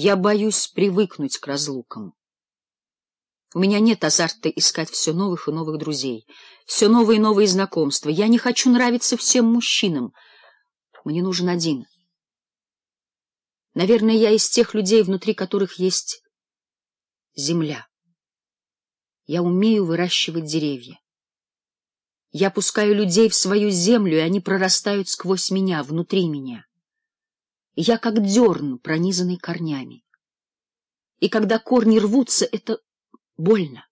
Я боюсь привыкнуть к разлукам. У меня нет азарта искать все новых и новых друзей, все новые и новые знакомства. Я не хочу нравиться всем мужчинам. Мне нужен один. Наверное, я из тех людей, внутри которых есть земля. Я умею выращивать деревья. Я пускаю людей в свою землю, и они прорастают сквозь меня, внутри меня. Я как дерн, пронизанный корнями. И когда корни рвутся, это больно.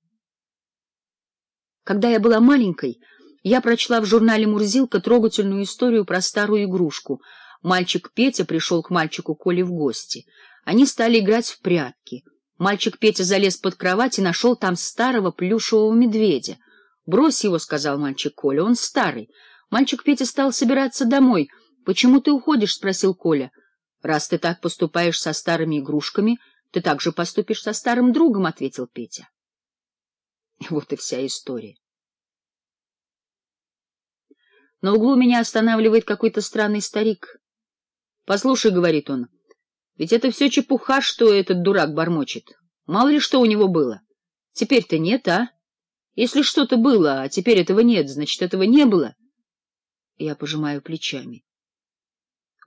Когда я была маленькой, я прочла в журнале «Мурзилка» трогательную историю про старую игрушку. Мальчик Петя пришел к мальчику Коле в гости. Они стали играть в прятки. Мальчик Петя залез под кровать и нашел там старого плюшевого медведя. «Брось его», — сказал мальчик Коля, — «он старый». Мальчик Петя стал собираться домой. «Почему ты уходишь?» — спросил Коля. Раз ты так поступаешь со старыми игрушками, ты так же поступишь со старым другом, — ответил Петя. Вот и вся история. На углу меня останавливает какой-то странный старик. — Послушай, — говорит он, — ведь это все чепуха, что этот дурак бормочет. Мало ли что у него было. Теперь-то нет, а? Если что-то было, а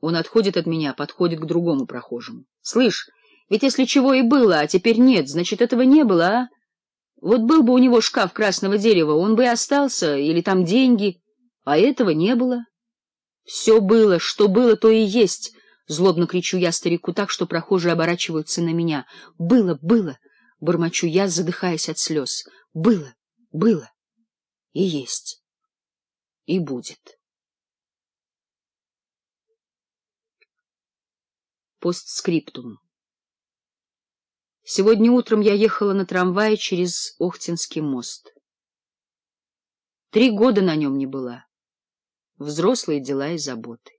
Он отходит от меня, подходит к другому прохожему. Слышь, ведь если чего и было, а теперь нет, значит, этого не было, а? Вот был бы у него шкаф красного дерева, он бы и остался, или там деньги, а этого не было. Все было, что было, то и есть, — злобно кричу я старику так, что прохожие оборачиваются на меня. Было, было, — бормочу я, задыхаясь от слез. Было, было и есть, и будет. Постскриптум. Сегодня утром я ехала на трамвае через Охтинский мост. Три года на нем не была. Взрослые дела и заботы.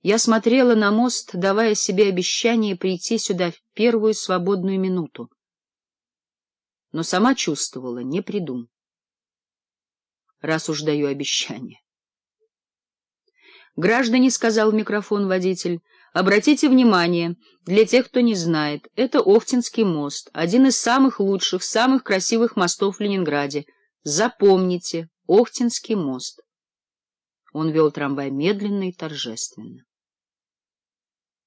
Я смотрела на мост, давая себе обещание прийти сюда в первую свободную минуту. Но сама чувствовала, не приду. Раз уж даю обещание. — Граждане, — сказал в микрофон водитель, — Обратите внимание, для тех, кто не знает, это Охтинский мост, один из самых лучших, самых красивых мостов в Ленинграде. Запомните, Охтинский мост. Он вел трамвай медленно и торжественно.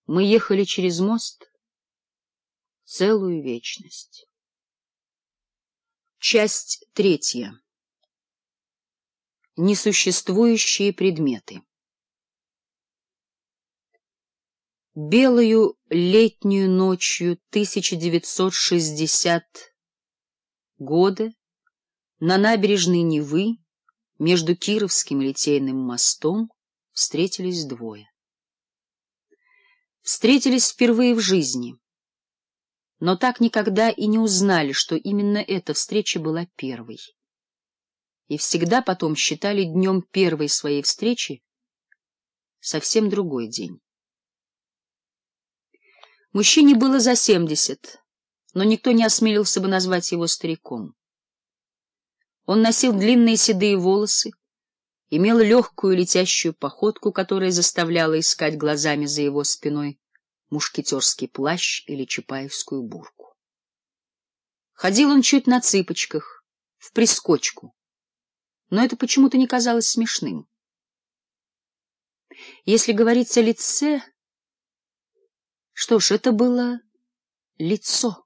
Мы ехали через мост целую вечность. Часть третья. Несуществующие предметы. белую летнюю ночью 1960 года на набережной Невы между Кировским литейным мостом встретились двое. Встретились впервые в жизни, но так никогда и не узнали, что именно эта встреча была первой. И всегда потом считали днем первой своей встречи совсем другой день. Мужчине было за семьдесят, но никто не осмелился бы назвать его стариком. Он носил длинные седые волосы, имел легкую летящую походку, которая заставляла искать глазами за его спиной мушкетерский плащ или чапаевскую бурку. Ходил он чуть на цыпочках, в прискочку, но это почему-то не казалось смешным. Если говорить о лице... Что ж, это было лицо.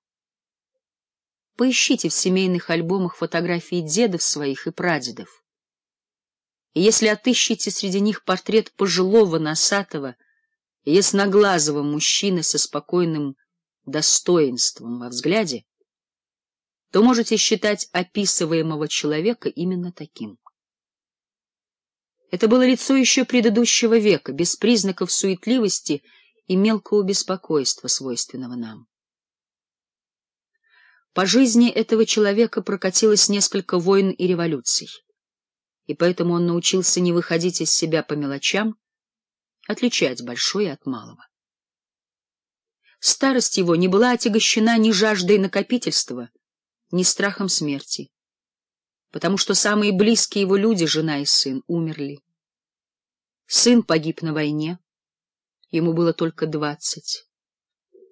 Поищите в семейных альбомах фотографии дедов своих и прадедов. И если отыщите среди них портрет пожилого, носатого, ясноглазого мужчины со спокойным достоинством во взгляде, то можете считать описываемого человека именно таким. Это было лицо еще предыдущего века, без признаков суетливости и мелкого беспокойства, свойственного нам. По жизни этого человека прокатилось несколько войн и революций, и поэтому он научился не выходить из себя по мелочам, отличать большое от малого. Старость его не была отягощена ни жаждой накопительства, ни страхом смерти, потому что самые близкие его люди, жена и сын, умерли. Сын погиб на войне ему было только двадцать.